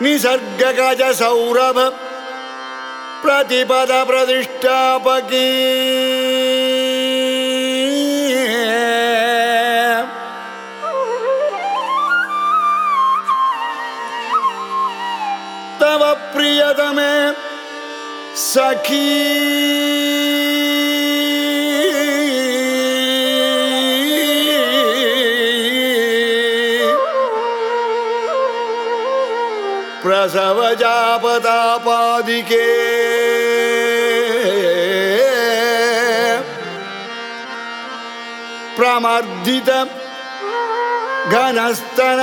निसर्ग गज सौरभ प्रतिपद प्रतिष्ठा तव प्रियतमे सखी। प्रसव जापतापादिके प्रमर्दित घनस्तन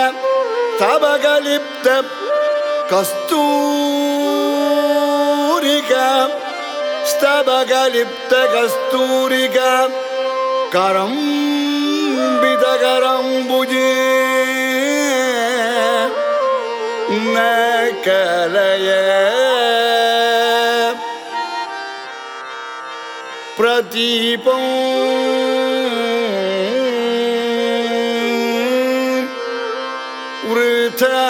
तव गलिप्त कस्तूरिका स्तबगलिप्त कस्तूरिका करं विदकरं न कलय प्रतीपं वृथा